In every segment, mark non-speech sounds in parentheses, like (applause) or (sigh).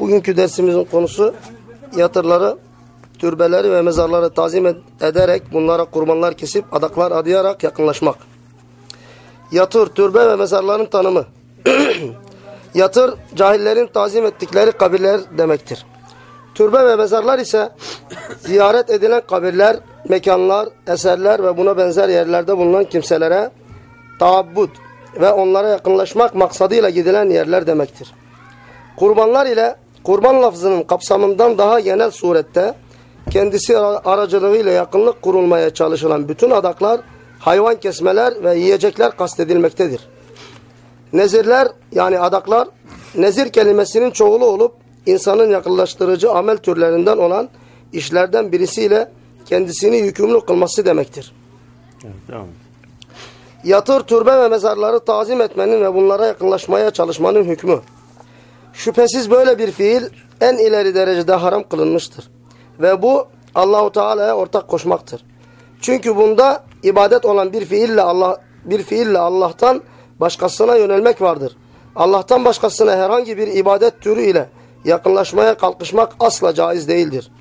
Bugünkü dersimizin konusu yatırları, türbeleri ve mezarları tazim ederek bunlara kurbanlar kesip adaklar adayarak yakınlaşmak. Yatır, türbe ve mezarların tanımı. (clears throat) Yatır, cahillerin tazim ettikleri kabirler demektir. Türbe ve mezarlar ise (clears throat) ziyaret edilen kabirler, mekanlar, eserler ve buna benzer yerlerde bulunan kimselere taabbud ve onlara yakınlaşmak maksadıyla gidilen yerler demektir. Kurbanlar ile kurban lafzının kapsamından daha genel surette kendisi aracılığıyla yakınlık kurulmaya çalışılan bütün adaklar, hayvan kesmeler ve yiyecekler kastedilmektedir. Nezirler yani adaklar, nezir kelimesinin çoğulu olup insanın yakınlaştırıcı amel türlerinden olan işlerden birisiyle kendisini yükümlü kılması demektir. Evet, Yatır, türbe ve mezarları tazim etmenin ve bunlara yakınlaşmaya çalışmanın hükmü. Şüphesiz böyle bir fiil en ileri derecede haram kılınmıştır. Ve bu Allahu Teala'ya ortak koşmaktır. Çünkü bunda ibadet olan bir fiille Allah bir fiille Allah'tan başkasına yönelmek vardır. Allah'tan başkasına herhangi bir ibadet türü ile yakınlaşmaya kalkışmak asla caiz değildir.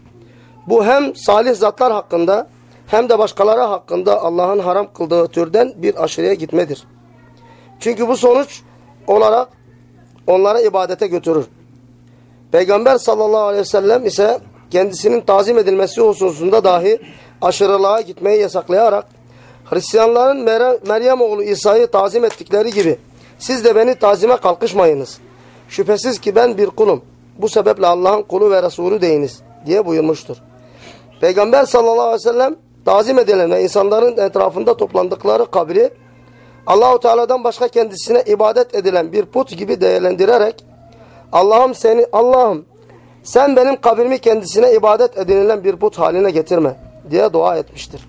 Bu hem salih zatlar hakkında hem de başkaları hakkında Allah'ın haram kıldığı türden bir aşırıya gitmedir. Çünkü bu sonuç olarak onlara ibadete götürür. Peygamber sallallahu aleyhi ve sellem ise kendisinin tazim edilmesi hususunda dahi aşırılığa gitmeyi yasaklayarak Hristiyanların Meryem oğlu İsa'yı tazim ettikleri gibi siz de beni tazime kalkışmayınız. Şüphesiz ki ben bir kulum. Bu sebeple Allah'ın kulu ve Resulü deyiniz diye buyurmuştur. Peygamber sallallahu aleyhi ve sellem tazim edilen ve insanların etrafında toplandıkları kabri Allahu Teala'dan başka kendisine ibadet edilen bir put gibi değerlendirerek Allah'ım seni Allah'ım sen benim kabrimi kendisine ibadet edinilen bir put haline getirme diye dua etmiştir.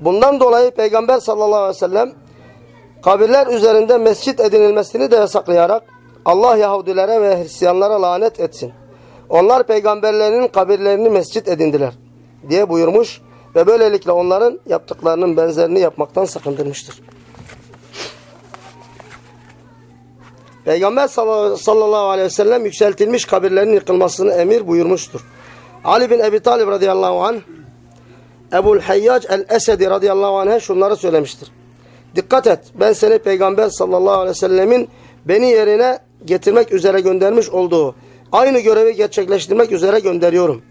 Bundan dolayı Peygamber sallallahu aleyhi ve sellem kabirler üzerinde mescit edinilmesini de yasaklayarak Allah Yahudilere ve Hristiyanlara lanet etsin. Onlar peygamberlerinin kabirlerini mescit edindiler diye buyurmuş ve böylelikle onların yaptıklarının benzerini yapmaktan sakındırmıştır. Peygamber sallallahu aleyhi ve sellem yükseltilmiş kabirlerin yıkılmasını emir buyurmuştur. Ali bin Ebi Talib radıyallahu anh Ebul Hayyac el-Esedi radıyallahu anh'e şunları söylemiştir. Dikkat et ben seni Peygamber sallallahu aleyhi ve sellemin beni yerine getirmek üzere göndermiş olduğu aynı görevi gerçekleştirmek üzere gönderiyorum.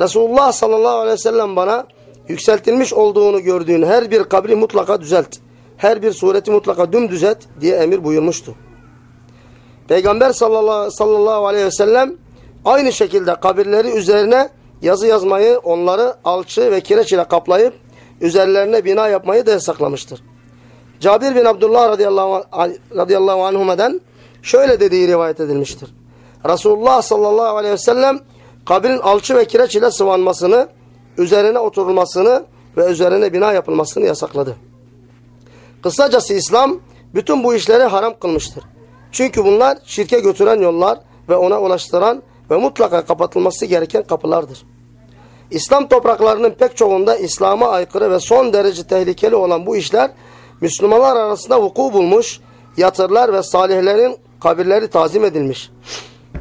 Resulullah sallallahu aleyhi ve sellem bana yükseltilmiş olduğunu gördüğün her bir kabri mutlaka düzelt. Her bir sureti mutlaka dümdüz et diye emir buyurmuştu. Peygamber sallallahu, sallallahu aleyhi ve sellem aynı şekilde kabirleri üzerine yazı yazmayı, onları alçı ve kireç ile kaplayıp üzerlerine bina yapmayı da yasaklamıştır. Cabir bin Abdullah radıyallahu, radıyallahu anhuma'dan şöyle dediği rivayet edilmiştir. Resulullah sallallahu aleyhi ve sellem kabrin alçı ve kireç ile sıvanmasını, üzerine oturulmasını ve üzerine bina yapılmasını yasakladı. Kısacası İslam bütün bu işleri haram kılmıştır. Çünkü bunlar şirke götüren yollar ve ona ulaştıran ve mutlaka kapatılması gereken kapılardır. İslam topraklarının pek çoğunda İslam'a aykırı ve son derece tehlikeli olan bu işler Müslümanlar arasında vuku bulmuş, yatırlar ve salihlerin kabirleri tazim edilmiş.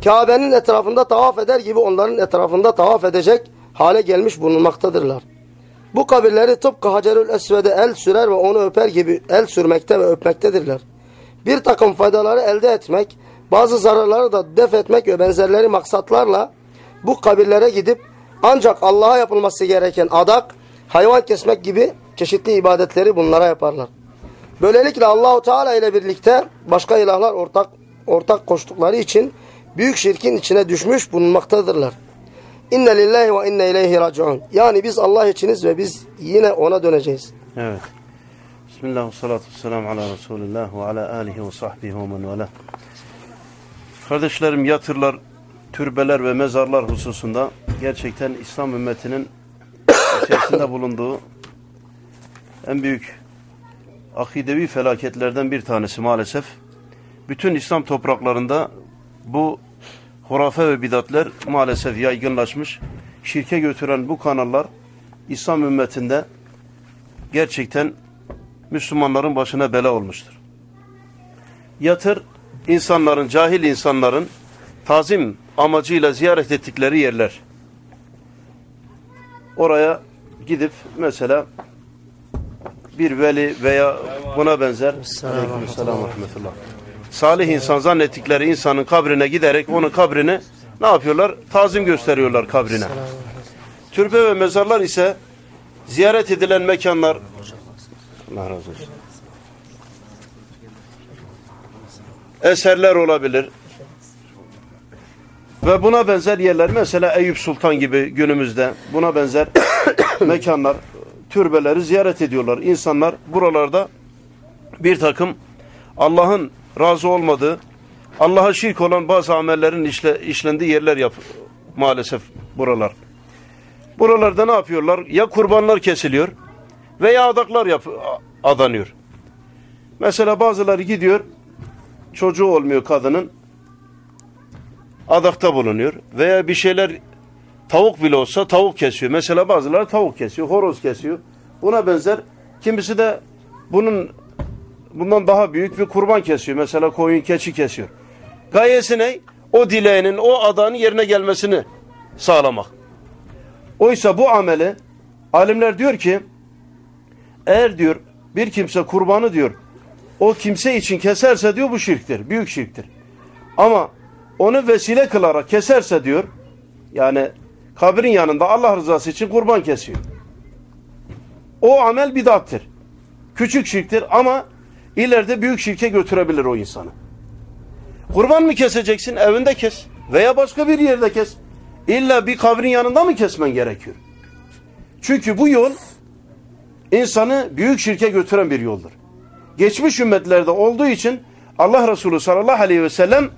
Kabe'nin etrafında tavaf eder gibi onların etrafında tavaf edecek hale gelmiş bulunmaktadırlar. Bu kabirleri tıpkı Hacerül Esved'e el sürer ve onu öper gibi el sürmekte ve öpmektedirler. Bir takım faydaları elde etmek bazı zararları da def etmek ve benzerleri maksatlarla bu kabirlere gidip ancak Allah'a yapılması gereken adak, hayvan kesmek gibi çeşitli ibadetleri bunlara yaparlar. Böylelikle Allahu Teala ile birlikte başka ilahlar ortak ortak koştukları için büyük şirkin içine düşmüş bulunmaktadırlar. İnne lillahi ve inne ileyhi raciun. Yani biz Allah içiniz ve biz yine ona döneceğiz. Evet. Bismillah ve salatu vesselamu ala Resulillah ve ala alihi ve sahbihi ve men vela. Kardeşlerim yatırlar, türbeler ve mezarlar hususunda gerçekten İslam ümmetinin içerisinde bulunduğu en büyük akidevi felaketlerden bir tanesi maalesef. Bütün İslam topraklarında bu hurafe ve bidatler maalesef yaygınlaşmış. Şirke götüren bu kanallar İslam ümmetinde gerçekten Müslümanların başına bela olmuştur. Yatır, insanların, cahil insanların tazim amacıyla ziyaret ettikleri yerler. Oraya gidip mesela bir veli veya buna benzer Aleykümselam ve rahmetullah. Salih insan zannettikleri insanın kabrine giderek onun kabrini ne yapıyorlar? Tazim gösteriyorlar kabrine. Türbe ve mezarlar ise ziyaret edilen mekanlar Allah razı olsun. Eserler olabilir. Ve buna benzer yerler mesela Eyüp Sultan gibi günümüzde buna benzer (coughs) mekanlar, türbeleri ziyaret ediyorlar. İnsanlar buralarda bir takım Allah'ın razı olmadığı, Allah'a şirk olan bazı amellerin işle, işlendiği yerler yap maalesef buralar. Buralarda ne yapıyorlar? Ya kurbanlar kesiliyor veya adaklar yap adanıyor. Mesela bazıları gidiyor, çocuğu olmuyor kadının, adakta bulunuyor. Veya bir şeyler tavuk bile olsa tavuk kesiyor. Mesela bazıları tavuk kesiyor, horoz kesiyor. Buna benzer. Kimisi de bunun bundan daha büyük bir kurban kesiyor. Mesela koyun, keçi kesiyor. Gayesi ne? O dileğinin, o adanın yerine gelmesini sağlamak. Oysa bu ameli alimler diyor ki eğer diyor bir kimse kurbanı diyor o kimse için keserse diyor bu şirktir. Büyük şirktir. Ama onu vesile kılarak keserse diyor yani kabrin yanında Allah rızası için kurban kesiyor. O amel bidattır. Küçük şirktir ama ileride büyük şirke götürebilir o insanı. Kurban mı keseceksin? Evinde kes. Veya başka bir yerde kes. İlla bir kabrin yanında mı kesmen gerekiyor? Çünkü bu yol insanı büyük şirke götüren bir yoldur. Geçmiş ümmetlerde olduğu için Allah Resulü sallallahu aleyhi ve sellem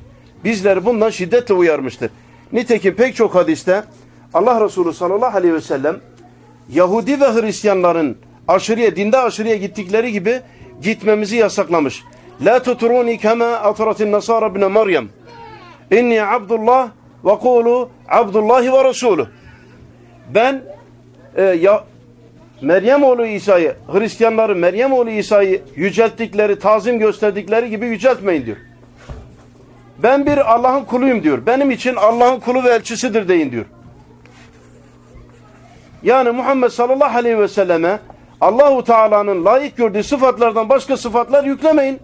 bizleri bundan şiddetle uyarmıştır. Nitekim pek çok hadiste Allah Resulü sallallahu aleyhi ve sellem Yahudi ve Hristiyanların aşırıya, dinde aşırıya gittikleri gibi gitmemizi yasaklamış. La tuturuni kema atratin nasara ibn Meryem. İnni Abdullah ve kulu Abdullahi ve Resulü. Ben e, ya Meryem oğlu İsa'yı, Hristiyanları Meryem oğlu İsa'yı yücelttikleri, tazim gösterdikleri gibi yüceltmeyin diyor. Ben bir Allah'ın kuluyum diyor. Benim için Allah'ın kulu ve elçisidir deyin diyor. Yani Muhammed sallallahu aleyhi ve selleme Allahu Teala'nın layık gördüğü sıfatlardan başka sıfatlar yüklemeyin.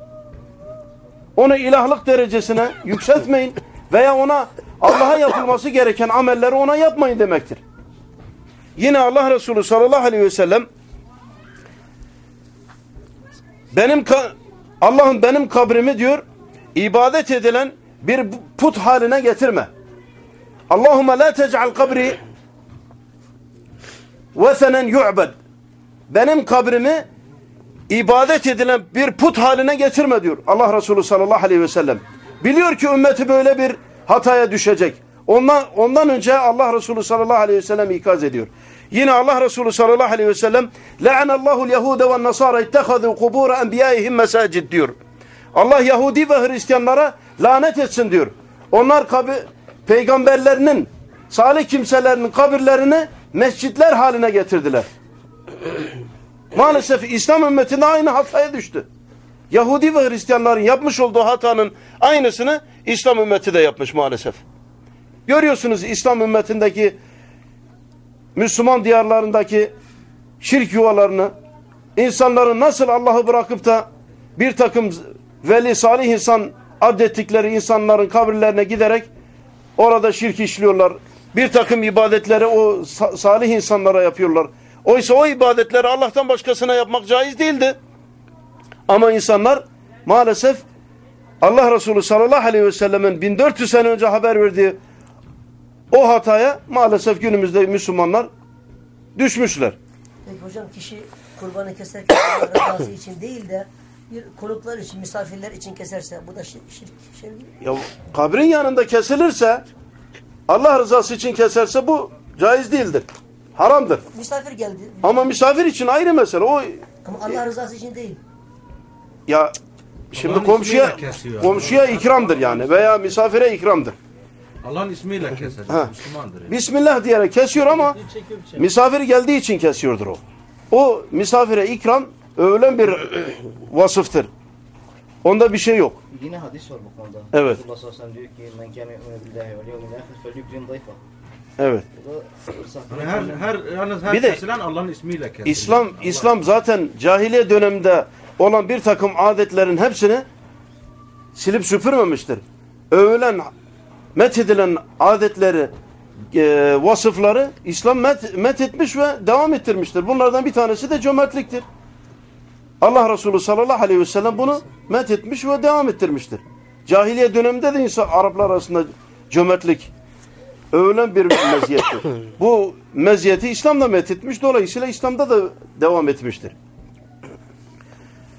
Onu ilahlık derecesine yükseltmeyin veya ona Allah'a yapılması gereken amelleri ona yapmayın demektir. Yine Allah Resulü sallallahu aleyhi ve sellem benim Allah'ın benim kabrimi diyor ibadet edilen bir put haline getirme. Allahümme la tec'al kabri vesenen yu'bed. Benim kabrimi ibadet edilen bir put haline getirme diyor Allah Resulü sallallahu aleyhi ve sellem. Biliyor ki ümmeti böyle bir hataya düşecek. Ondan, ondan önce Allah Resulü sallallahu aleyhi ve sellem ikaz ediyor. Yine Allah Resulü sallallahu aleyhi ve sellem Le'anallahu l-Yahude ve Nasara ittehadu kubura enbiyaihim mesacid diyor. Allah Yahudi ve Hristiyanlara lanet etsin diyor. Onlar peygamberlerinin, salih kimselerinin kabirlerini mescitler haline getirdiler. Maalesef İslam ümmetinde aynı hataya düştü. Yahudi ve Hristiyanların yapmış olduğu hatanın aynısını İslam ümmeti de yapmış maalesef. Görüyorsunuz İslam ümmetindeki Müslüman diyarlarındaki şirk yuvalarını insanların nasıl Allah'ı bırakıp da bir takım veli salih insan adettikleri insanların kabirlerine giderek orada şirk işliyorlar. Bir takım ibadetleri o sa- salih insanlara yapıyorlar. Oysa o ibadetleri Allah'tan başkasına yapmak caiz değildi. Ama insanlar maalesef Allah Resulü sallallahu aleyhi ve sellemin 1400 sene önce haber verdiği o hataya maalesef günümüzde Müslümanlar düşmüşler. Peki hocam kişi kurbanı keserken (coughs) Allah rızası için değil de bir konuklar için, misafirler için keserse bu da şirk, şirk şey? Ya kabrin yanında kesilirse Allah rızası için keserse bu caiz değildir. Haramdır. Misafir geldi Ama misafir için ayrı mesele. O ama Allah rızası için değil. ya şimdi komşuya komşuya ikramdır yani veya misafire ikramdır. Allah'ın ismiyle. Ha. Müslümandır. yani. Bismillah diyerek kesiyor ama misafir geldiği için kesiyordur o. O misafire ikram övülen bir vasıftır. Onda bir şey yok. Yine hadis var bu konuda. Evet. Resulullah sallallahu aleyhi ve sellem diyor ki men kâne yu'minu billahi vel yevmil âhir. Evet. Yani her, her, yalnız her Bir de kesilen Allah'ın ismiyle kesilir. İslam Allah- İslam zaten cahiliye döneminde olan bir takım adetlerin hepsini silip süpürmemiştir. Övülen, methedilen adetleri, e, vasıfları İslam met, methetmiş ve devam ettirmiştir. Bunlardan bir tanesi de cömertliktir. Allah Resulü sallallahu aleyhi ve sellem bunu methetmiş ve devam ettirmiştir. Cahiliye döneminde de insan Araplar arasında cömertlik övülen bir (coughs) meziyettir. Bu meziyeti İslam da methetmiş. Dolayısıyla İslam'da da devam etmiştir.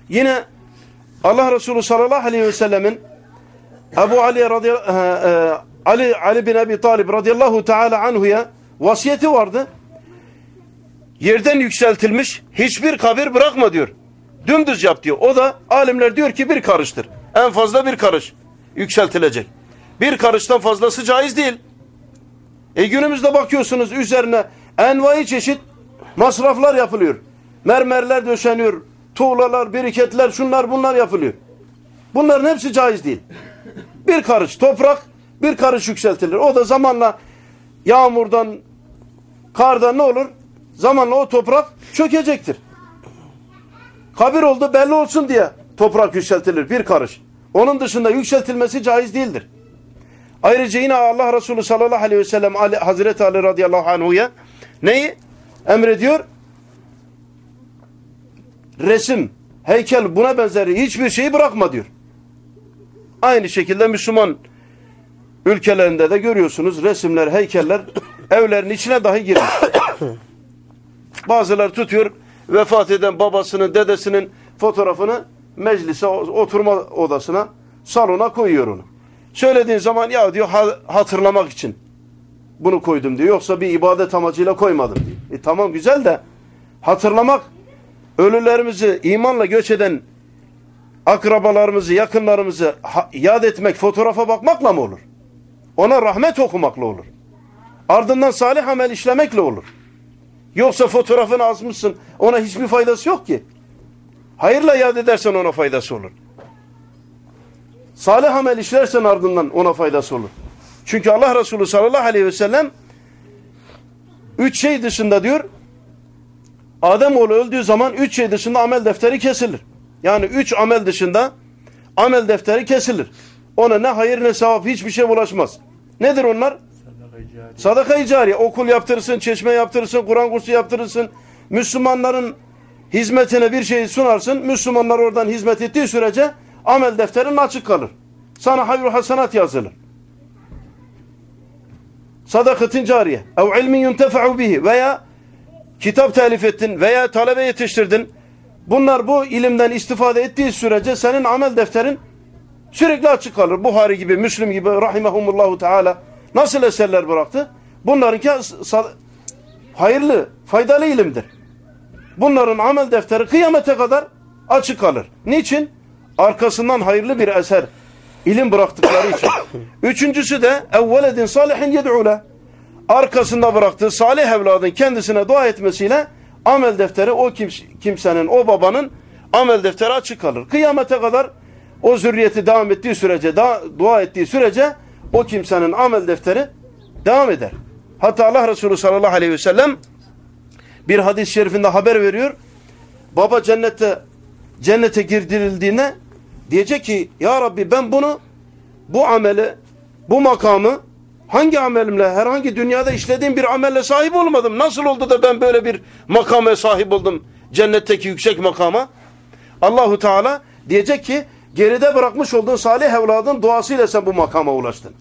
Yine Allah Resulü sallallahu aleyhi ve sellemin Ebu Ali, radıyallahu, e, Ali, Ali bin Abi Talib radıyallahu teala anhuya vasiyeti vardı. Yerden yükseltilmiş hiçbir kabir bırakma diyor. Dümdüz yap diyor. O da alimler diyor ki bir karıştır. En fazla bir karış yükseltilecek. Bir karıştan fazlası caiz değil. E günümüzde bakıyorsunuz üzerine envai çeşit masraflar yapılıyor. Mermerler döşeniyor. Tuğlalar, biriketler, şunlar bunlar yapılıyor. Bunların hepsi caiz değil. Bir karış toprak, bir karış yükseltilir. O da zamanla yağmurdan, kardan ne olur? Zamanla o toprak çökecektir. Kabir oldu belli olsun diye toprak yükseltilir bir karış. Onun dışında yükseltilmesi caiz değildir. Ayrıca yine Allah Resulü sallallahu aleyhi ve sellem Ali, Hazreti Ali radıyallahu anhuya neyi emrediyor? Resim, heykel buna benzeri hiçbir şeyi bırakma diyor. Aynı şekilde Müslüman ülkelerinde de görüyorsunuz resimler, heykeller (coughs) evlerin içine dahi girmiş. (coughs) Bazıları tutuyor vefat eden babasının, dedesinin fotoğrafını meclise, oturma odasına, salona koyuyor onu. Söylediğin zaman ya diyor ha- hatırlamak için bunu koydum diyor. Yoksa bir ibadet amacıyla koymadım diyor. E tamam güzel de hatırlamak ölülerimizi imanla göç eden akrabalarımızı, yakınlarımızı yad etmek, fotoğrafa bakmakla mı olur? Ona rahmet okumakla olur. Ardından salih amel işlemekle olur. Yoksa fotoğrafını asmışsın, ona hiçbir faydası yok ki. Hayırla yad edersen ona faydası olur. Salih amel işlersen ardından ona faydası olur. Çünkü Allah Resulü sallallahu aleyhi ve sellem üç şey dışında diyor Ademoğlu öldüğü zaman üç şey dışında amel defteri kesilir. Yani üç amel dışında amel defteri kesilir. Ona ne hayır ne sevap hiçbir şey bulaşmaz. Nedir onlar? Sadaka-i cariye. Okul yaptırırsın, çeşme yaptırırsın, Kur'an kursu yaptırırsın. Müslümanların hizmetine bir şey sunarsın. Müslümanlar oradan hizmet ettiği sürece amel defterin açık kalır. Sana hayır hasenat yazılır. Sadakatin cariye. Ev ilmin yuntefa'u bihi. Veya kitap telif ettin veya talebe yetiştirdin. Bunlar bu ilimden istifade ettiği sürece senin amel defterin sürekli açık kalır. Buhari gibi, Müslim gibi rahimehumullahu teala nasıl eserler bıraktı? Bunlarınki hayırlı, faydalı ilimdir. Bunların amel defteri kıyamete kadar açık kalır. Niçin? Arkasından hayırlı bir eser, ilim bıraktıkları için. (coughs) Üçüncüsü de evveledin salihin yed'ule. Arkasında bıraktığı salih evladın kendisine dua etmesiyle amel defteri o kims- kimsenin, o babanın amel defteri açık kalır. Kıyamete kadar o zürriyeti devam ettiği sürece, dua ettiği sürece o kimsenin amel defteri devam eder. Hatta Allah Resulü sallallahu aleyhi ve sellem bir hadis-i şerifinde haber veriyor. Baba cennette cennete girdirildiğine diyecek ki ya Rabbi ben bunu bu ameli, bu makamı hangi amelimle, herhangi dünyada işlediğim bir amelle sahip olmadım. Nasıl oldu da ben böyle bir makama sahip oldum? Cennetteki yüksek makama. Allahu Teala diyecek ki geride bırakmış olduğun salih evladın duasıyla sen bu makama ulaştın.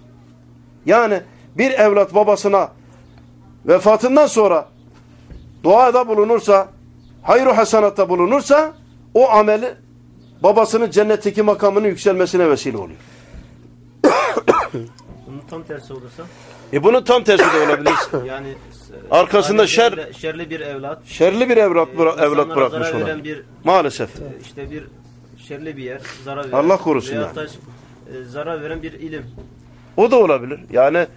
Yani bir evlat babasına vefatından sonra duada bulunursa, hayru hasanatta bulunursa o ameli babasının cennetteki makamının yükselmesine vesile oluyor. Bunun tam tersi olursa E bunun tam tersi de olabilir. (coughs) yani Arkasında salih şer- şerli bir evlat, Şerli bir evlat, e, bıra- evlat insanlara bırakmış olabilir. bir Maalesef. e, işte bir şerli bir yer, zarar veren. Allah korusun yani. da, e, zarar veren bir ilim. O da olabilir. Yani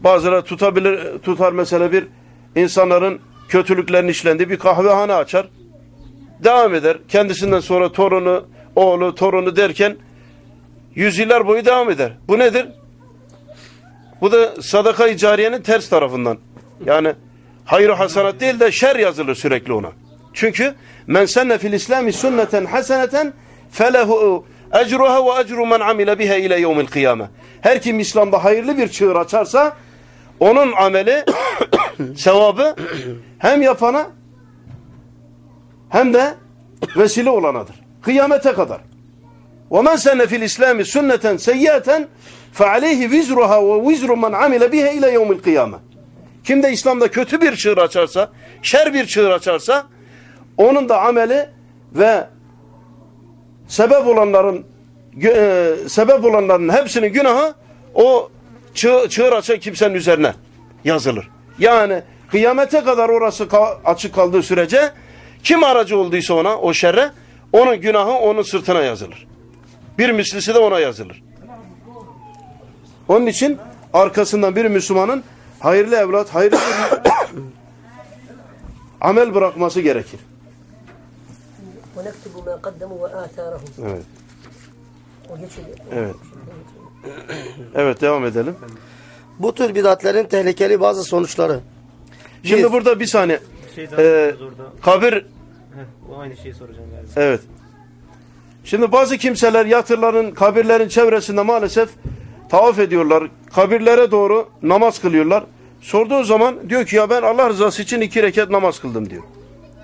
bazıları tutabilir, tutar mesela bir insanların kötülüklerin işlendiği bir kahvehane açar. Devam eder. Kendisinden sonra torunu, oğlu, torunu derken yüzyıllar boyu devam eder. Bu nedir? Bu da sadaka-i cariyenin ters tarafından. Yani hayır hasanat değil de şer yazılır sürekli ona. Çünkü men senne fil islami sünneten haseneten felehu ecruha ve ecru men amile biha ile yevmil kıyame. Her kim İslam'da hayırlı bir çığır açarsa onun ameli (coughs) sevabı hem yapana hem de vesile olanadır. Kıyamete kadar. وَمَنْ سَنَّ فِي الْإِسْلَامِ سُنَّةً سَيِّئَةً فَعَلَيْهِ وِزْرُهَا وَوِزْرُ مَنْ عَمِلَ بِهَا اِلَى يَوْمِ الْقِيَامَةِ Kim de İslam'da kötü bir çığır açarsa, şer bir çığır açarsa, onun da ameli ve sebep olanların e, sebep olanların hepsinin günahı o çığ, çığır açan kimsenin üzerine yazılır. Yani kıyamete kadar orası ka- açık kaldığı sürece kim aracı olduysa ona o şerre onun günahı onun sırtına yazılır. Bir mislisi de ona yazılır. Onun için arkasından bir Müslümanın hayırlı evlat, hayırlı bir (coughs) amel bırakması gerekir. Evet. Evet. (coughs) Evet devam edelim. Bu tür bidatlerin tehlikeli bazı sonuçları. Şimdi bir, burada bir saniye. Şey ee, kabir Heh, o aynı şeyi soracağım galiba. Evet. Şimdi bazı kimseler yatırların, kabirlerin çevresinde maalesef tavaf ediyorlar. Kabirlere doğru namaz kılıyorlar. Sorduğu zaman diyor ki ya ben Allah rızası için iki rekat namaz kıldım diyor.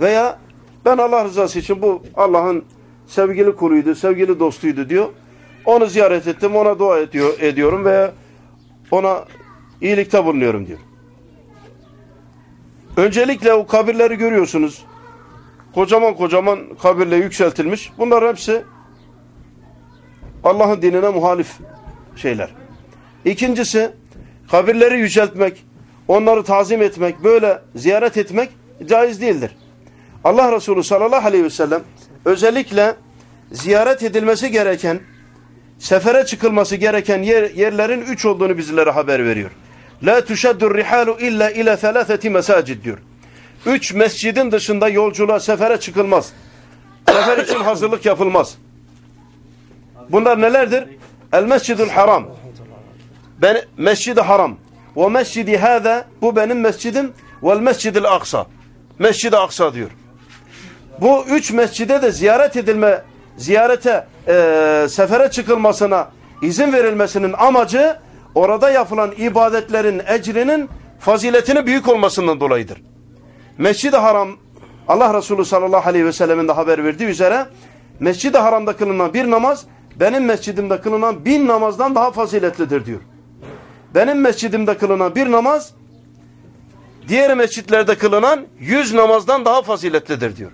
Veya ben Allah rızası için bu Allah'ın sevgili kuluydu, sevgili dostuydu diyor. Onu ziyaret ettim, ona dua ediyor, ediyorum veya ona iyilikte bulunuyorum diyor. Öncelikle o kabirleri görüyorsunuz. Kocaman kocaman kabirle yükseltilmiş. Bunlar hepsi Allah'ın dinine muhalif şeyler. İkincisi kabirleri yüceltmek, onları tazim etmek, böyle ziyaret etmek caiz değildir. Allah Resulü sallallahu aleyhi ve sellem özellikle ziyaret edilmesi gereken, sefere çıkılması gereken yer, yerlerin üç olduğunu bizlere haber veriyor. La tuşaddur rihalu illa ila thalâtheti mesacid diyor. Üç mescidin dışında yolculuğa, sefere çıkılmaz. Sefer için hazırlık yapılmaz. Bunlar nelerdir? El mescidul haram. Ben, mescidi haram. Ve mescidi hâzâ, bu benim mescidim. Vel mescidil aksa. Mescid-i aksa diyor. Bu üç mescide de ziyaret edilme, ziyarete, e, sefere çıkılmasına izin verilmesinin amacı orada yapılan ibadetlerin ecrinin faziletinin büyük olmasından dolayıdır. Mescid-i Haram Allah Resulü sallallahu aleyhi ve sellemin de haber verdiği üzere Mescid-i Haram'da kılınan bir namaz benim mescidimde kılınan bin namazdan daha faziletlidir diyor. Benim mescidimde kılınan bir namaz diğer mescitlerde kılınan yüz namazdan daha faziletlidir diyor.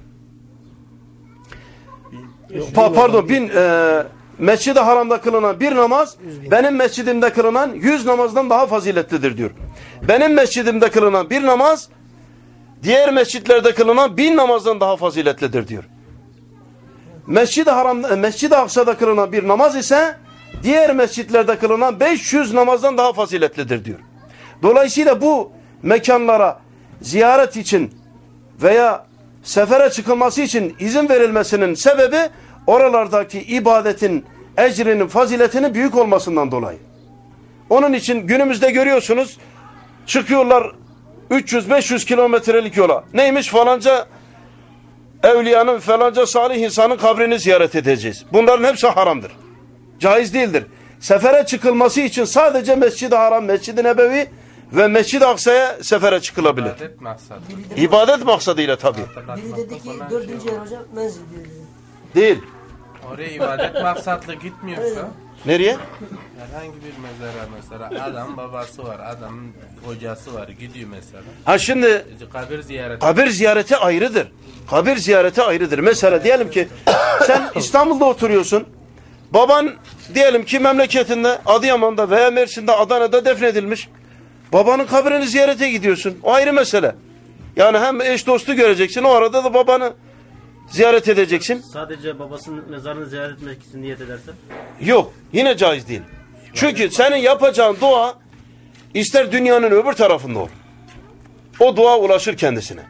Pa pardon bin e, Mescid-i Haram'da kılınan bir namaz benim mescidimde kılınan yüz namazdan daha faziletlidir diyor. Benim mescidimde kılınan bir namaz diğer mescitlerde kılınan bin namazdan daha faziletlidir diyor. Mescid-i Haram, Mescid-i Aksa'da kılınan bir namaz ise diğer mescitlerde kılınan 500 namazdan daha faziletlidir diyor. Dolayısıyla bu mekanlara ziyaret için veya sefere çıkılması için izin verilmesinin sebebi oralardaki ibadetin ecrinin faziletinin büyük olmasından dolayı. Onun için günümüzde görüyorsunuz çıkıyorlar 300-500 kilometrelik yola. Neymiş falanca evliyanın falanca salih insanın kabrini ziyaret edeceğiz. Bunların hepsi haramdır. Caiz değildir. sefere çıkılması için sadece Mescid-i Haram, Mescid-i Nebevi ve Mescid-i Aksa'ya sefere çıkılabilir. İbadet maksadı. İbadet maksadıyla tabii. biri dedi ki dördüncü yer hocam menzil diyor. Değil. Oraya ibadet maksatlı gitmiyorsa Nereye? herhangi bir mezara mesela adam babası var, adamın hocası var gidiyor mesela. Ha şimdi Kabir ziyareti. kabir ziyareti ayrıdır. Kabir ziyareti ayrıdır. Mesela diyelim ki sen İstanbul'da oturuyorsun. Baban diyelim ki memleketinde Adıyaman'da veya Mersin'de Adana'da defnedilmiş. Babanın kabrini ziyarete gidiyorsun. O ayrı mesele. Yani hem eş dostu göreceksin o arada da babanı ziyaret edeceksin. Sadece babasının mezarını ziyaret etmek için niyet edersen. Yok. Yine caiz değil. Çünkü senin yapacağın dua ister dünyanın öbür tarafında ol. O dua ulaşır kendisine.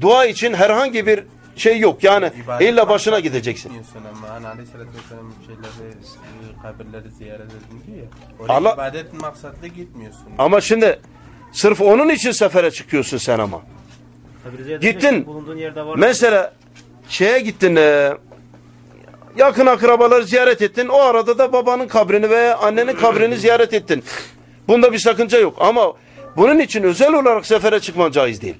Dua için herhangi bir şey yok. Yani İbadet illa başına gideceksin. Ama Vesselam şeyleri, e, kabirleri ziyaret edin diyor ya. Oraya Allah- ibadet maksatlı gitmiyorsun. Ama şimdi sırf onun için sefere çıkıyorsun sen ama. Gittin. etmek için bulunduğun yerde var. Mesela şeye gittin e, yakın akrabaları ziyaret ettin. O arada da babanın kabrini veya annenin kabrini ziyaret ettin. Bunda bir sakınca yok. Ama bunun için özel olarak sefere çıkman caiz değil.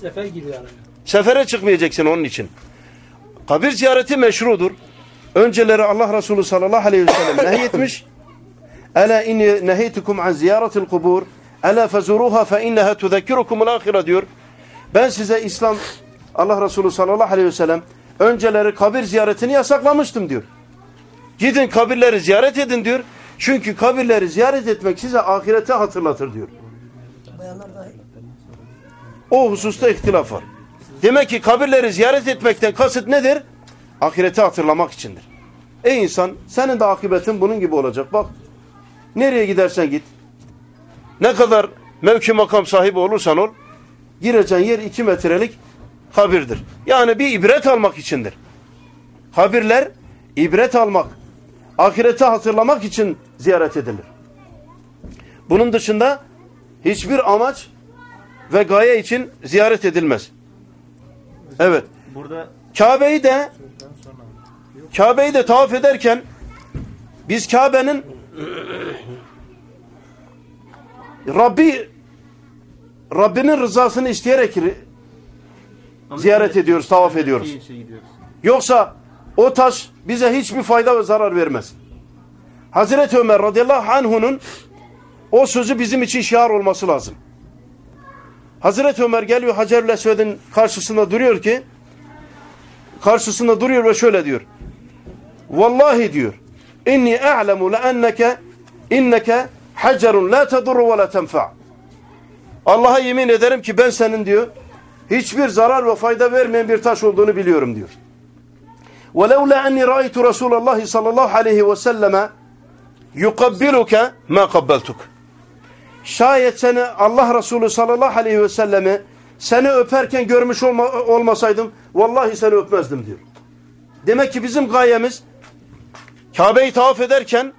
Sefer gibi yani. Sefere çıkmayacaksın onun için. Kabir ziyareti meşrudur. Önceleri Allah Resulü sallallahu aleyhi ve sellem nehyetmiş. (laughs) Ela inni neheytukum an ziyaretil kubur. Ela fezuruha fe inneha tuzekkirukumul ahire diyor. Ben size İslam Allah Resulü sallallahu aleyhi ve sellem önceleri kabir ziyaretini yasaklamıştım diyor. Gidin kabirleri ziyaret edin diyor. Çünkü kabirleri ziyaret etmek size ahirete hatırlatır diyor. O hususta ihtilaf var. Demek ki kabirleri ziyaret etmekten kasıt nedir? Ahireti hatırlamak içindir. Ey insan senin de akıbetin bunun gibi olacak. Bak nereye gidersen git. Ne kadar mevki makam sahibi olursan ol. Gireceğin yer iki metrelik kabirdir. Yani bir ibret almak içindir. Kabirler ibret almak, ahireti hatırlamak için ziyaret edilir. Bunun dışında hiçbir amaç ve gaye için ziyaret edilmez. Evet. Burada Kabe'yi de Kabe'yi de tavaf ederken biz Kabe'nin Rabbi Rabbinin rızasını isteyerek ziyaret ediyoruz, tavaf ediyoruz. şey gidiyoruz. Yoksa o taş bize hiçbir fayda ve zarar vermez. Hazreti Ömer radıyallahu anh'unun o sözü bizim için şiar olması lazım. Hazreti Ömer geliyor Hacerül Esved'in karşısında duruyor ki karşısında duruyor ve şöyle diyor. Vallahi diyor. İnni a'lemu le enneke inneke hacerun la tedurru ve la tenfa. Allah'a yemin ederim ki ben senin diyor hiçbir zarar ve fayda vermeyen bir taş olduğunu biliyorum diyor. وَلَوْلَا أَنِّي رَأَيْتُ رَسُولَ اللّٰهِ sallallahu aleyhi ve selleme يُقَبِّلُكَ مَا قَبَّلْتُكَ Şayet seni Allah Resulü sallallahu aleyhi ve sellemi seni öperken görmüş olma, olmasaydım vallahi seni öpmezdim diyor. Demek ki bizim gayemiz Kabe'yi tavaf ederken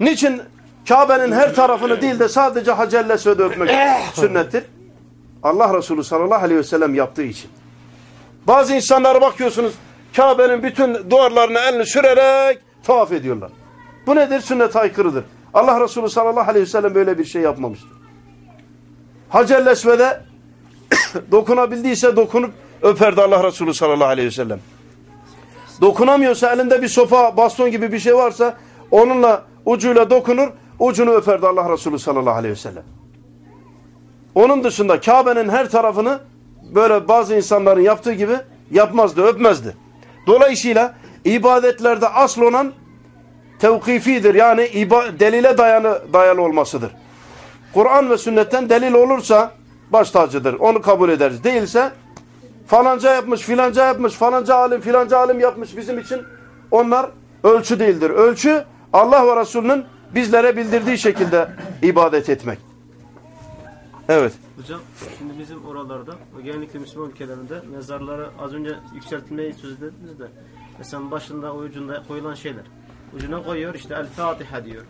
niçin Kabe'nin her tarafını değil de sadece Hacer-i Esved'i öpmek sünnettir? Allah Resulü sallallahu aleyhi ve sellem yaptığı için. Bazı insanlara bakıyorsunuz Kabe'nin bütün duvarlarına elini sürerek tavaf ediyorlar. Bu nedir? Sünnet aykırıdır. Allah Resulü sallallahu aleyhi ve sellem böyle bir şey yapmamıştır. Hacer-i Esved'e (coughs) dokunabildiyse dokunup öperdi Allah Resulü sallallahu aleyhi ve sellem. Dokunamıyorsa elinde bir sopa, baston gibi bir şey varsa onunla ucuyla dokunur, ucunu öperdi Allah Resulü sallallahu aleyhi ve sellem. Onun dışında Kabe'nin her tarafını böyle bazı insanların yaptığı gibi yapmazdı, öpmezdi. Dolayısıyla ibadetlerde asıl olan tevkifidir. Yani delile dayanı, dayalı olmasıdır. Kur'an ve sünnetten delil olursa baş tacıdır. Onu kabul ederiz. Değilse falanca yapmış, filanca yapmış, falanca alim, filanca alim yapmış bizim için onlar ölçü değildir. Ölçü Allah ve Resulünün bizlere bildirdiği şekilde ibadet etmek. Evet. Hocam şimdi bizim oralarda genellikle Müslüman ülkelerinde mezarlara az önce yükseltmeyi söz edildiniz de mesela başında o ucunda koyulan şeyler. Ucuna koyuyor işte El Fatiha diyor.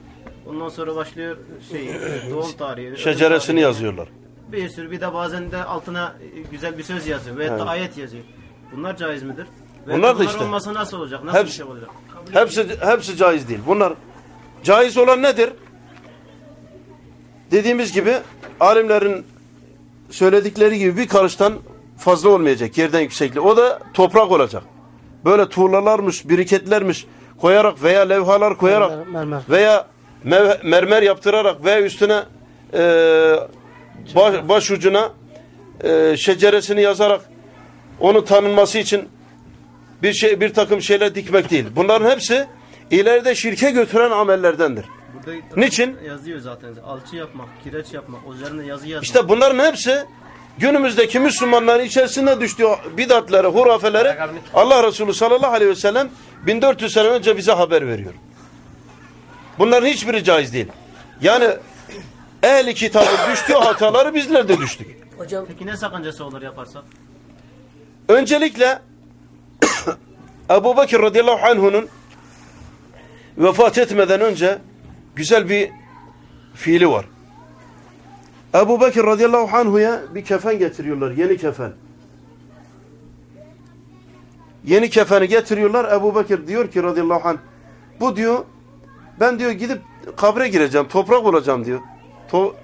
Ondan sonra başlıyor şey doğum tarihi. Şeceresini tarihi. yazıyorlar. Bir sürü bir de bazen de altına güzel bir söz yazıyor veya da Evet. ayet yazıyor. Bunlar caiz midir? Ve Bunlar da işte. olmasa nasıl olacak? Nasıl Hepsi- bir şey olacak? Hepsi hepsi caiz değil. Bunlar Caiz olan nedir? Dediğimiz gibi alimlerin söyledikleri gibi bir karıştan fazla olmayacak yerden yüksekliği. O da toprak olacak. Böyle tuğlalarmış, biriketlermiş koyarak veya levhalar koyarak Mermer, mermer. veya mev- mermer yaptırarak veya üstüne e, baş, başucuna e, şeceresini yazarak onun tanınması için bir şey bir takım şeyler dikmek değil. Bunların hepsi ileride şirke götüren amellerdendir. Burada Niçin? Yazıyor zaten. Alçı yapmak, kireç yapmak, üzerine yazı yazmak. İşte bunların hepsi günümüzdeki Müslümanların içerisinde düştüğü bidatları, hurafeleri Allah Resulü sallallahu aleyhi ve sellem 1400 sene önce bize haber veriyor. Bunların hiçbiri caiz değil. Yani ehli kitabın düştüğü hataları bizler de düştük. Hocam Peki ne sakıncası olur yaparsak? Öncelikle (coughs) Ebu Bekir radıyallahu anh'unun vefat etmeden önce güzel bir fiili var. Ebu Bekir radıyallahu anhu'ya bir kefen getiriyorlar. Yeni kefen. Yeni kefeni getiriyorlar. Ebu Bekir diyor ki radıyallahu anh bu diyor ben diyor gidip kabre gireceğim. Toprak olacağım diyor. To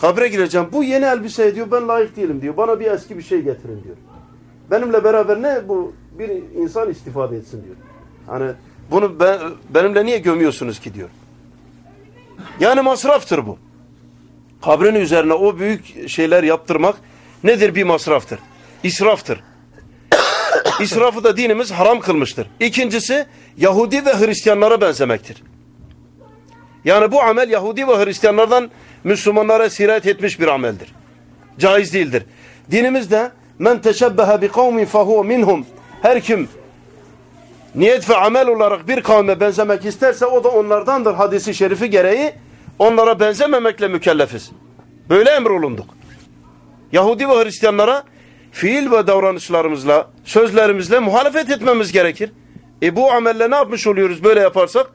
kabre gireceğim. Bu yeni elbiseye diyor ben layık değilim diyor. Bana bir eski bir şey getirin diyor. Benimle beraber ne bu bir insan istifade etsin diyor. Hani bunu ben, benimle niye gömüyorsunuz ki diyor. Yani masraftır bu. Kabrin üzerine o büyük şeyler yaptırmak nedir bir masraftır? İsraftır. (coughs) İsrafı da dinimiz haram kılmıştır. İkincisi Yahudi ve Hristiyanlara benzemektir. Yani bu amel Yahudi ve Hristiyanlardan Müslümanlara sirayet etmiş bir ameldir. Caiz değildir. Dinimizde men teşebbehe bi kavmin fehuve minhum. Her kim niyet ve amel olarak bir kavme benzemek isterse o da onlardandır hadisi şerifi gereği onlara benzememekle mükellefiz. Böyle emrolunduk. Yahudi ve Hristiyanlara fiil ve davranışlarımızla, sözlerimizle muhalefet etmemiz gerekir. E bu amelle ne yapmış oluyoruz böyle yaparsak?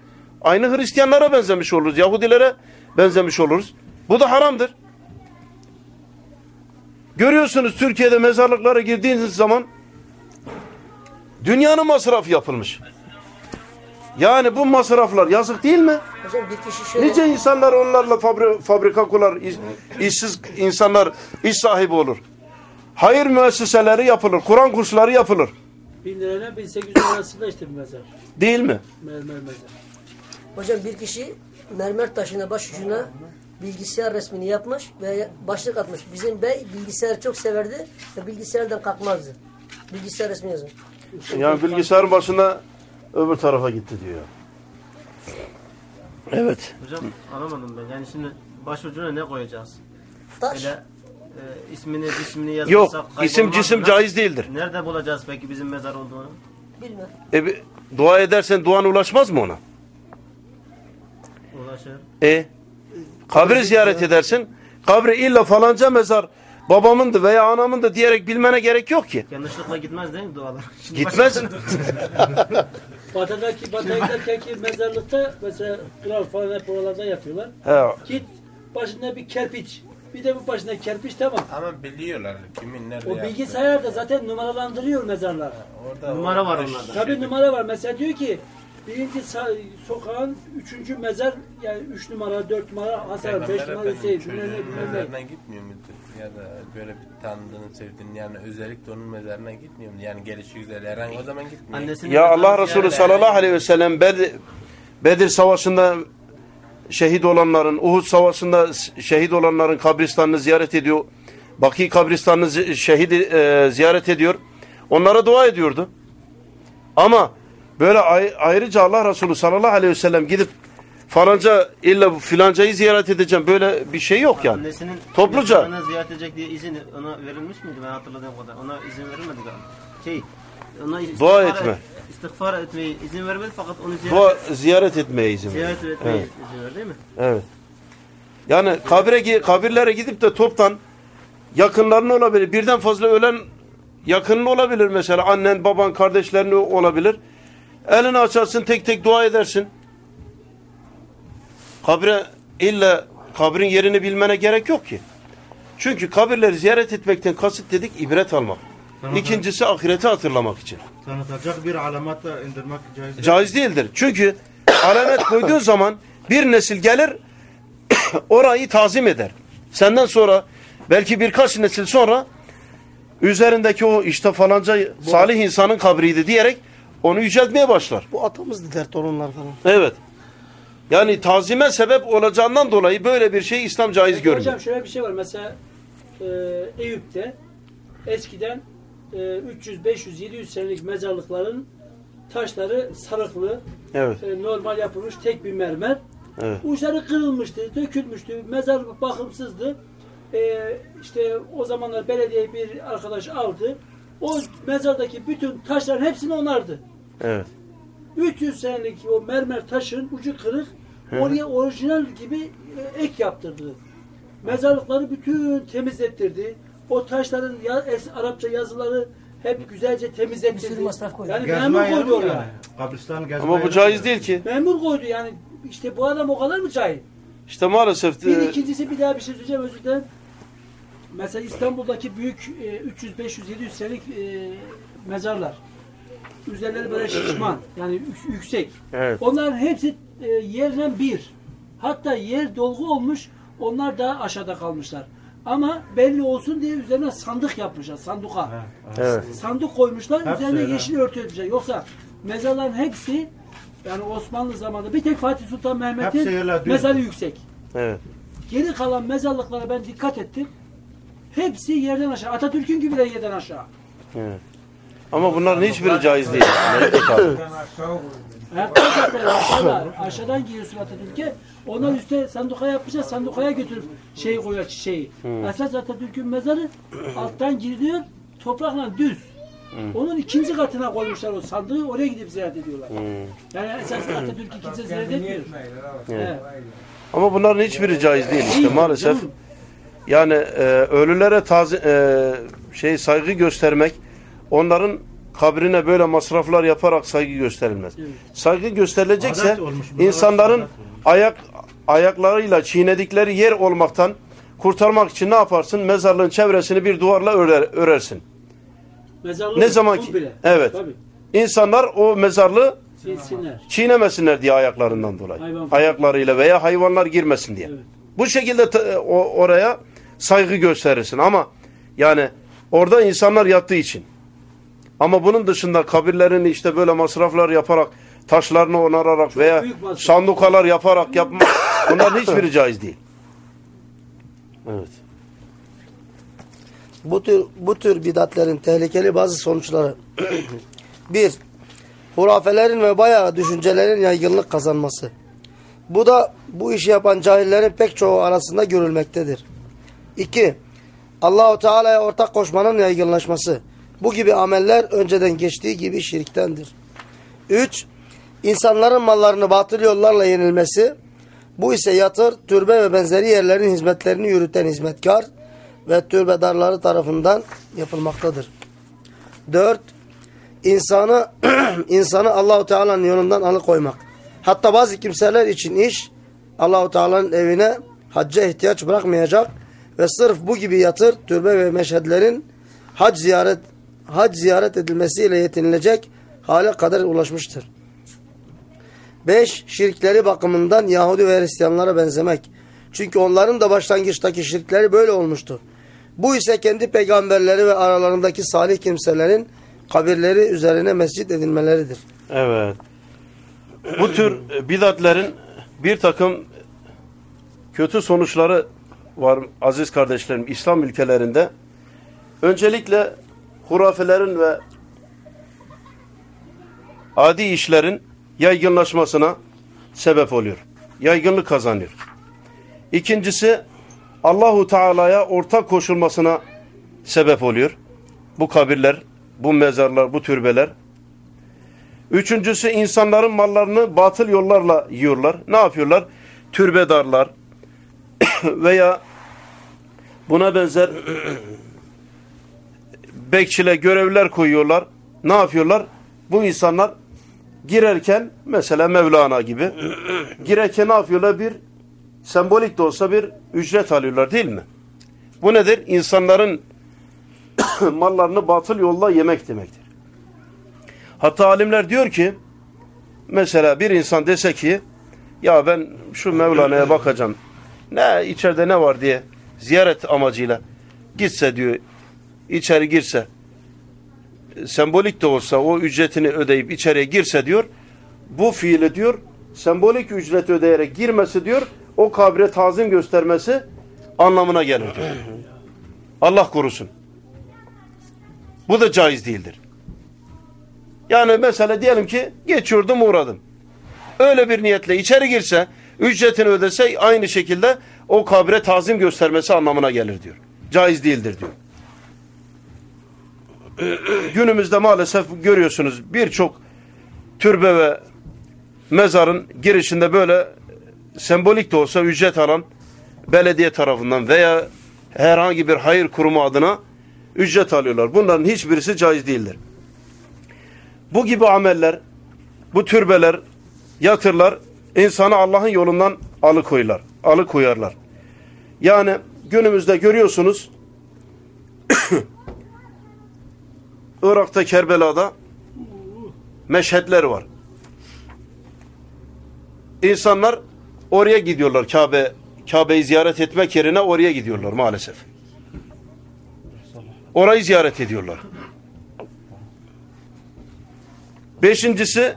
Aynı Hristiyanlara benzemiş oluruz, Yahudilere benzemiş oluruz. Bu da haramdır. Görüyorsunuz Türkiye'de mezarlıklara girdiğiniz zaman dünyanın masrafı yapılmış. Yani bu masraflar yazık değil mi? hocam bir kişi şöyle Nice insanlar onlarla fabri, fabrika kurar, iş- işsiz insanlar iş sahibi olur. Hayır müesseseleri yapılır, Kur'an kursları yapılır. 1000 lirayla 1800 arasında işte bir mezar. Değil mi? Mermer mezar. hocam bir kişi mermer taşına başucuna bilgisayar resmini yapmış ve başlık atmış. Bizim bey bilgisayar çok severdi ve bilgisayardan kalkmazdı. Bilgisayar resmi yazın. Yani bilgisayarın başında öbür tarafa gitti diyor. Evet. Hocam anlamadım ben. Yani şimdi başucuna ne koyacağız? Taş. Öyle e, ismini, cismini yazarsak Yok, kaybolmaz isim cisim Nasıl- caiz değildir. Nerede bulacağız peki bizim mezar olduğunu? Bilmem. E, bir- dua edersen duan ulaşmaz mı ona? Ulaşır. E kabri ziyaret edersin. Kabri illa falanca mezar babamındı veya anamındı diyerek bilmene gerek yok ki. Yanlışlıkla gitmez değil mi dualar? (laughs) Şimdi Gitmez. (laughs) Batı'daki, Batı'daki mezarlıkta mesela kral falan hep oralarda yatıyorlar. He, Git başında bir kerpiç. Bir de bu başında kerpiç tamam. Ama biliyorlar kimin nerede O yaptığı. bilgisayarda zaten numaralandırıyor mezarları. Orada Numara var onlarda. Tabii numara var. Mesela diyor ki birinci sokağın üçüncü mezar yani üç numara, dört numara Hasan, beş numara Hüseyin. ne. mezarına gitmiyor muydu? Ya da böyle bir tanıdığını sevdiğini yani özellikle onun mezarına gitmiyor mu? Yani gelişi güzel herhangi o zaman gitmiyor. Annesinin Ya Allah Resulü ziyaret- sallallahu aleyhi ve sellem Bedir, Bedir Savaşı'nda şehit olanların, Uhud Savaşı'nda şehit olanların kabristanını ziyaret ediyor. Baki kabristanını şehidi e, ziyaret ediyor. Onlara dua ediyordu. Ama böyle ay- ayrıca Allah Resulü sallallahu aleyhi ve sellem gidip falanca illa filancayı ziyaret edeceğim böyle bir şey yok yani. Annesinin Topluca. mezarını ziyaret edecek diye izin ona verilmiş miydi ben hatırladığım kadar. Ona izin verilmedi galiba. Şey, ona Dua etme. et- istiğfar etmeyi izin vermedi fakat onu ziyaret, Dua ziyaret etmeye izin veriyor. ziyaret etmeyi Evet. izin verdi değil mi? Evet. Yani kabire kabirlere gidip de toptan yakınların olabilir. Birden fazla ölen yakının olabilir mesela. Annen, baban, kardeşlerin olabilir. Elini açarsın tek tek dua edersin. Kabre illa kabrin yerini bilmene gerek yok ki. Çünkü kabirleri ziyaret etmekten kasıt dedik ibret almak. İkincisi ahireti hatırlamak için. Tanıtacak bir alamat da indirmek caiz değil. Caiz değildir. Çünkü (coughs) alamet koyduğun zaman Bir nesil gelir (coughs) orayı tazim eder. Senden sonra belki birkaç nesil sonra üzerindeki o işte falanca salih insanın kabriydi diyerek onu yüceltmeye başlar. Bu atamızdı der torunlar falan. Evet. Yani tazime sebep olacağından dolayı böyle bir şey İslam caiz Peki görmüyor. Hocam şöyle bir şey var. Mesela e, Eyüp'te eskiden e, 300, 500, 700 senelik mezarlıkların taşları sarıklı, Evet. e, normal yapılmış tek bir mermer. Evet. Uçları kırılmıştı, dökülmüştü, mezar bakımsızdı. E, işte o zamanlar belediye bir arkadaş aldı. O mezardaki bütün taşların hepsini onardı. Evet. 300 senelik o mermer taşın ucu kırık oraya orijinal gibi e, ek yaptırdı. Mezarlıkları bütün temizlettirdi. O taşların ya, es, Arapça yazıları hep güzelce temizlettirdi. sürü masraf koydu. Yani Gezme memur koydu oraya. yani? Kabristan gezme Ama bu caiz değil ki. Memur koydu yani. İşte bu adam o kadar mı cahil? İşte maalesef Bir e, ikincisi bir daha bir şey söyleyeceğim özür dilerim. Mesela İstanbul'daki büyük e, 300, 500, 700 senelik e, mezarlar. Üzerleri böyle şişman. (clears throat) Yani yük- yüksek. Evet. Onların hepsi e, yerden bir. Hatta yer dolgu olmuş. Onlar daha aşağıda kalmışlar. Ama belli olsun diye üzerine sandık yapmışlar. Sanduka. Evet. Sandık koymuşlar. Hepsi üzerine öyle. yeşil örtü örtmüşler. Yoksa mezarların hepsi yani Osmanlı zamanında bir tek Fatih Sultan Hepsi Mehmet'in mezarı yüksek. Evet. Geri kalan mezarlıklara ben dikkat ettim. Hepsi yerden aşağı. Atatürk'ün gibi de yerden aşağı. Evet. Ama bunların hiçbiri caiz değil. Mehmet abi. Hayatta zaten aşağıda. Aşağıdan giriyorsun Atatürk'e. Ondan üstte sanduka yapmışlar. Sandukaya götürüp şeyi koyuyor çiçeği. Esas Atatürk'ün mezarı alttan giriliyor. Toprakla düz. Onun ikinci katına koymuşlar o sandığı. Oraya gidip ziyaret ediyorlar. Yani esas Atatürk'ü kimse ziyaret etmiyor. Evet. Ama bunların hiçbiri caiz değil işte maalesef. canım. Yani e, ölülere tazi, e, şey saygı göstermek, onların kabrine böyle masraflar yaparak saygı gösterilmez. Saygı gösterilecekse olmuş, insanların ayak ayaklarıyla çiğnedikleri yer olmaktan kurtarmak için ne yaparsın? Mezarlığın çevresini bir duvarla örer, örersin. Mezarlığı Ne zaman ki bile. evet. Tabii. İnsanlar o mezarlığı Silsinler. çiğnemesinler diye ayaklarından dolayı. Hayvan. Ayaklarıyla veya hayvanlar girmesin diye. Evet. Bu şekilde o, oraya saygı gösterirsin ama yani orada insanlar yattığı için. Ama bunun dışında kabirlerini işte böyle masraflar yaparak taşlarını onararak veya büyük masraf. sandukalar yaparak yapmak bunların hiçbiri caiz değil. Evet. Bu tür bu tür bidatlerin tehlikeli bazı sonuçları. (clears throat) Bir, hurafelerin ve bayağı düşüncelerin yaygınlık kazanması. Bu da bu işi yapan cahillerin pek çoğu arasında görülmektedir. İki, Allahu Teala'ya ortak koşmanın yaygınlaşması. Bu gibi ameller önceden geçtiği gibi şirktendir. Üç, insanların mallarını batıl yollarla yenilmesi. Bu ise yatır, türbe ve benzeri yerlerin hizmetlerini yürüten hizmetkar ve türbedarları tarafından yapılmaktadır. 4. İnsanı (clears throat) insanı Allahu Teala'nın yolundan alıkoymak. Hatta bazı kimseler için iş Allahu Teala'nın evine hacca ihtiyaç bırakmayacak ve sırf bu gibi yatır, türbe ve meşhedlerin hac ziyaret hac ziyaret edilmesiyle yetinilecek hale kadar ulaşmıştır. 5. Şirkleri bakımından Yahudi ve Hristiyanlara benzemek. Çünkü onların da başlangıçtaki şirkleri böyle olmuştu. Bu ise kendi peygamberleri ve aralarındaki salih kimselerin kabirleri üzerine mescit edilmeleridir. Evet. Bu tür bidatlerin bir takım kötü sonuçları var aziz kardeşlerim İslam ülkelerinde. Öncelikle hurafelerin ve adi işlerin yaygınlaşmasına sebep oluyor. Yaygınlık kazanıyor. İkincisi Allahu Teala'ya ortak koşulmasına sebep oluyor. Bu kabirler, bu mezarlar, bu türbeler. Üçüncüsü insanların mallarını batıl yollarla yiyorlar. Ne yapıyorlar? Türbedarlar (coughs) veya buna benzer bekçile görevler koyuyorlar. Ne yapıyorlar? Bu insanlar girerken mesela Mevlana gibi girerken ne yapıyorlar? Bir sembolik de olsa bir ücret alıyorlar değil mi? Bu nedir? İnsanların (coughs) mallarını batıl yolla yemek demektir. Hatta alimler diyor ki mesela bir insan dese ki Ya ben şu Mevlana'ya bakacağım. Ne içeride ne var diye ziyaret amacıyla gitse diyor içeri girse sembolik de olsa o ücretini ödeyip içeriye girse diyor bu fiili diyor sembolik ücret ödeyerek girmesi diyor o kabre tazim göstermesi anlamına gelir diyor. Allah korusun. Bu da caiz değildir. Yani mesela diyelim ki geçiyordum uğradım. Öyle bir niyetle içeri girse, ücretini ödese aynı şekilde o kabre tazim göstermesi anlamına gelir diyor. Caiz değildir diyor. Günümüzde maalesef görüyorsunuz birçok türbe ve mezarın girişinde böyle sembolik de olsa ücret alan belediye tarafından veya herhangi bir hayır kurumu adına ücret alıyorlar. Bunların hiçbirisi caiz değildir. Bu gibi ameller, bu türbeler, yatırlar insanı Allah'ın yolundan alıkoyarlar. Alıkoyarlar. Yani günümüzde görüyorsunuz (coughs) Irak'ta Kerbela'da meşhetler var. İnsanlar oraya gidiyorlar Kabe Kabe'yi ziyaret etmek yerine oraya gidiyorlar maalesef. Orayı ziyaret ediyorlar. Beşincisi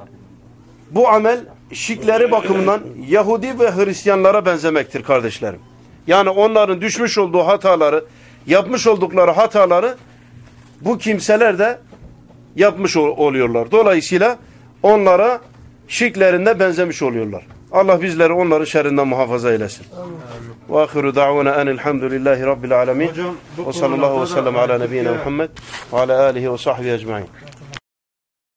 bu amel şikleri bakımından Yahudi ve Hristiyanlara benzemektir kardeşlerim. Yani onların düşmüş olduğu hataları, yapmış oldukları hataları bu kimseler de yapmış ol- oluyorlar. Dolayısıyla onlara şirklerinde benzemiş oluyorlar. Allah bizleri onların şerrinden muhafaza eylesin. Ve ahiru da'vana enelhamdülillahi rabbil alemin. Ve sallallahu ve sellem ala nebiyyina Muhammed ve ala alihi ve sahbihi ecmain.